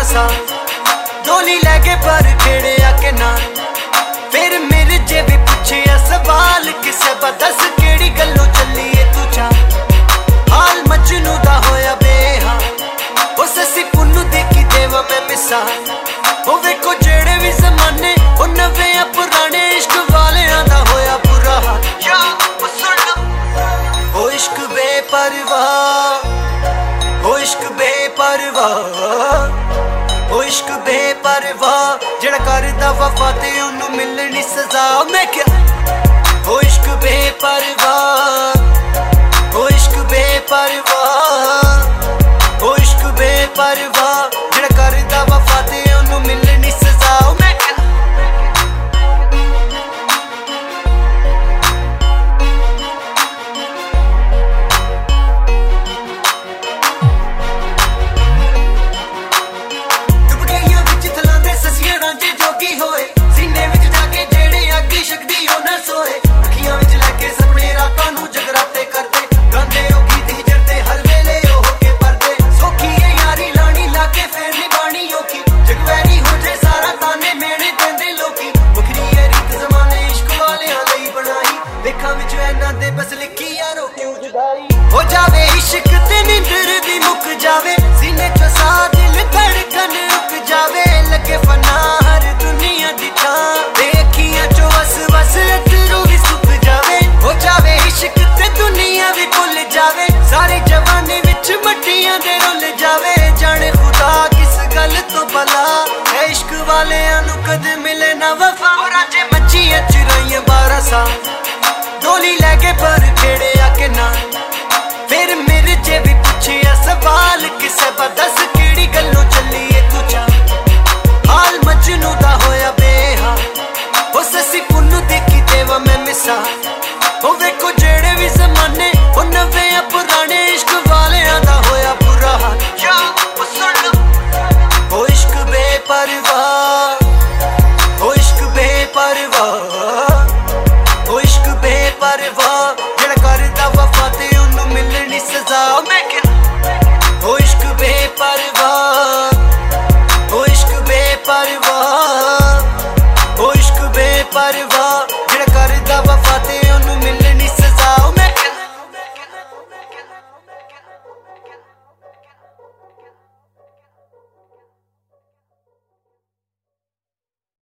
ਰਸਾ ਡੋਲੀ ਲੈ ਕੇ ਪਰ ਖੇੜਿਆ ਕਿ ਨਾ। ਫਿਰ ਮੇਰੇ ਜੇ ਵੀ ਪੁੱਛਿਆ ਸਵਾਲ, ਕਿਸੇ ਬਾ ਕਿਹੜੀ ਗੱਲੋਂ ਚੱਲੀ ਏ ਤੂੰ ਚਾ ਹਾਲ ਮਜਨੂ ਦਾ ਹੋਇਆ ਬੇਹਾ। ਉਸ ਸੀ ਪੁੰਨੂ ਦੀ ਕਿਤੇ ਵਾ ਮੈਂ ਮਿਸਾ ਉਹ ਵੇਖੋ ਜਿਹੜੇ ਵੀ ਜ਼ਮਾਨੇ, ਉਹ ਨਵੇਂ ਆ ਪੁਰਾਣੇ ਇਸ਼ਕ ਵਾਲਿਆਂ ਦਾ ਹੋਇਆ ਬੁਰਾ ਹਾਲ। ਯਾ ਉਹ ਉਹ ਇਸ਼ਕ ਬੇਪਰਵਾਹ। ਉਹ ਇਸ਼ਕ ਬੇਪਰਵਾਹ। ਇਸ਼ਕ ਬੇਪਰਵਾਹ ਜਿਹੜਾ ਕਰਦਾ ਵਫਾ ਤੇ ਉਹਨੂੰ ਮਿਲਣੀ ਸਜ਼ਾ। ਮੈਂ ਕਿਹਾ ਉਹ ਇਸ਼ਕ ਬੇਪਰਵਾਹ ਹੋ ਜਾਵੇ ਇਸ਼ਕ ਤੇ ਨਿੰਦਰ ਵੀ ਮੁੱਕ ਜਾਵੇ। ਸੀਨੇ ਚ ਸਾਹ ਦਿਲ ਧੜਕਨ ਰੁਕ ਜਾਵੇ। ਲੱਗੇ ਫਨਾ ਹਰ ਦੁਨੀਆ ਦੀ ਥਾਂ। ਦੇਖੀਆਂ ਚੋ ਵਸ ਵਸ ਅਥਰੂ ਵੀ ਸੁੱਕ ਜਾਵੇ। ਹੋ ਜਾਵੇ ਇਸ਼ਕ ਤੇ ਦੁਨੀਆ ਵੀ ਭੁੱਲ ਜਾਵੇ। ਸਾਰੇ ਜਵਾਨੇ ਵਿੱਚ ਮੱਟੀਆਂ ਦੇ ਰੁੱਲ ਜਾਵੇ। ਜਾਣੇ ਖੁਦਾ ਕਿਸ ਗੱਲ ਤੋਂ ਭਲਾ। ਇਸ਼ਕ ਵਾਲਿਆਂ ਨੂੰ ਕਦ ਮਿਲੇ ਨਾ ਵਫਾ। ਰਾਜੇ ਮੱਛੀਆਂ ਚੁਰਾਈਆਂ 12 ਸਾਲ ਡੋਲੀ ਲੈ ਕੇ ਪਰ ਖੇੜਿਆ ਬੇਪਰਵਾਹ